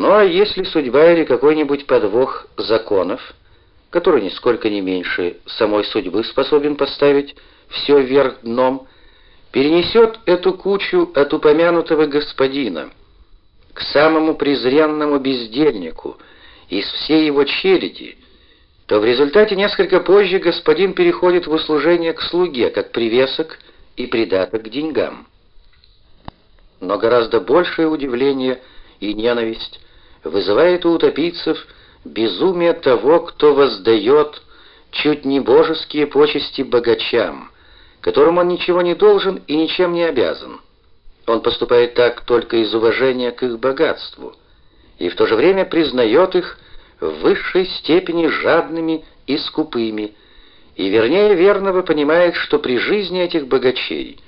Ну а если судьба или какой-нибудь подвох законов, который нисколько не меньше самой судьбы способен поставить все вверх дном, перенесет эту кучу от упомянутого господина к самому презренному бездельнику из всей его челяди, то в результате несколько позже господин переходит в услужение к слуге, как привесок и придаток к деньгам. Но гораздо большее удивление – и ненависть вызывает у утопийцев безумие того, кто воздает чуть не божеские почести богачам, которым он ничего не должен и ничем не обязан. Он поступает так только из уважения к их богатству и в то же время признает их в высшей степени жадными и скупыми, и вернее верного понимает, что при жизни этих богачей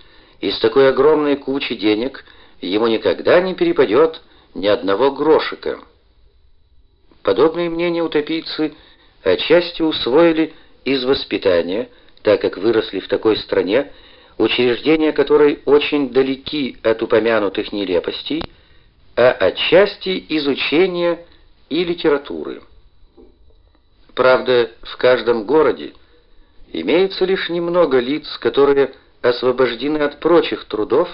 из такой огромной кучи денег ему никогда не перепадет ни одного грошика. Подобные мнения утопийцы отчасти усвоили из воспитания, так как выросли в такой стране, учреждения которой очень далеки от упомянутых нелепостей, а отчасти из учения и литературы. Правда, в каждом городе имеется лишь немного лиц, которые освобождены от прочих трудов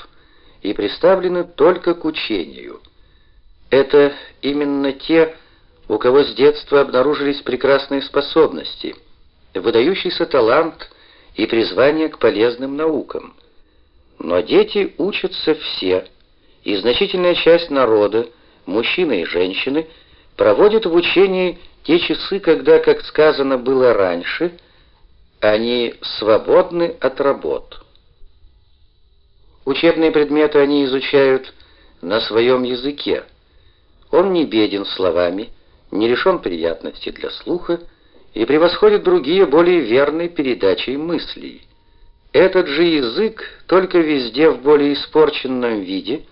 и представлены только к учению – это именно те, у кого с детства обнаружились прекрасные способности, выдающийся талант и призвание к полезным наукам. Но дети учатся все, и значительная часть народа, мужчины и женщины, проводят в учении те часы, когда, как сказано было раньше, они свободны от работ. Учебные предметы они изучают на своем языке, он не беден словами, не лишен приятности для слуха и превосходит другие более верной передачей мыслей. Этот же язык только везде в более испорченном виде,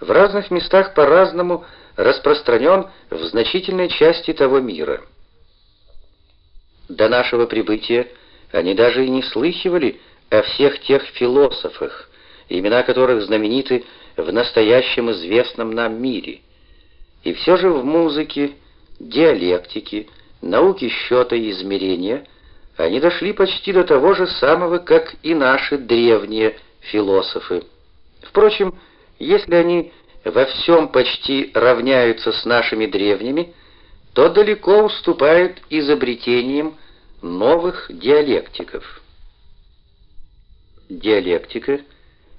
в разных местах по-разному распространен в значительной части того мира. До нашего прибытия они даже и не слыхивали о всех тех философах, имена которых знамениты в настоящем известном нам мире – и все же в музыке, диалектике, науке счета и измерения они дошли почти до того же самого, как и наши древние философы. Впрочем, если они во всем почти равняются с нашими древними, то далеко уступают изобретениям новых диалектиков. Диалектика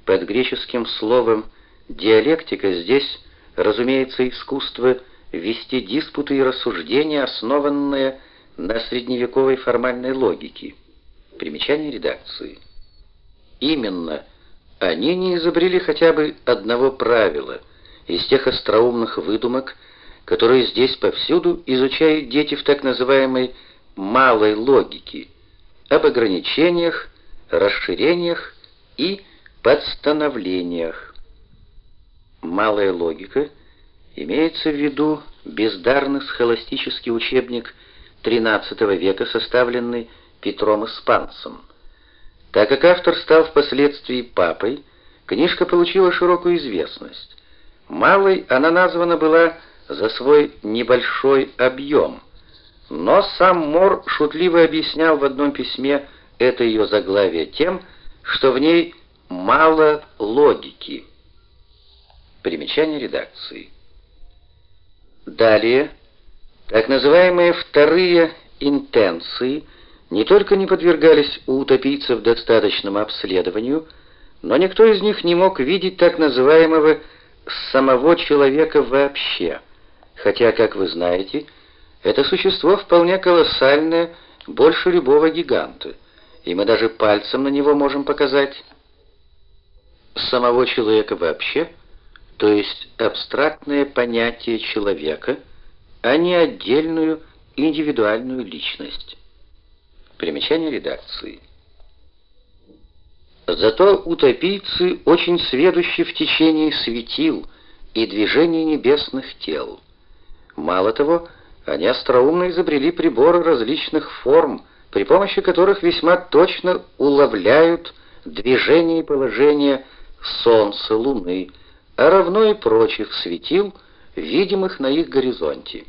под греческим словом «диалектика» здесь разумеется, искусство вести диспуты и рассуждения, основанные на средневековой формальной логике. Примечание редакции. Именно они не изобрели хотя бы одного правила из тех остроумных выдумок, которые здесь повсюду изучают дети в так называемой «малой логике», об ограничениях, расширениях и подстановлениях малая логика, имеется в виду бездарный схоластический учебник XIII века, составленный Петром Испанцем. Так как автор стал впоследствии папой, книжка получила широкую известность. Малой она названа была за свой небольшой объем, но сам Мор шутливо объяснял в одном письме это ее заглавие тем, что в ней мало логики. Примечание редакции. Далее, так называемые вторые интенции не только не подвергались у утопийцев достаточному обследованию, но никто из них не мог видеть так называемого самого человека вообще, хотя, как вы знаете, это существо вполне колоссальное, больше любого гиганта, и мы даже пальцем на него можем показать. Самого человека вообще – то есть абстрактное понятие человека, а не отдельную индивидуальную личность. Примечание редакции. Зато утопийцы очень сведущи в течении светил и движении небесных тел. Мало того, они остроумно изобрели приборы различных форм, при помощи которых весьма точно уловляют движение и положение Солнца, Луны, а равно и прочих светил, видимых на их горизонте.